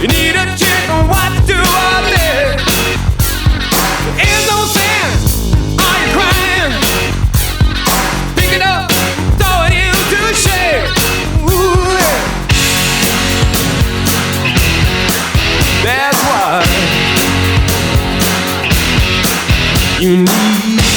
You need a chick, what do I no sense, crying. Pick it up, throw it into. Ooh, yeah. That's you need.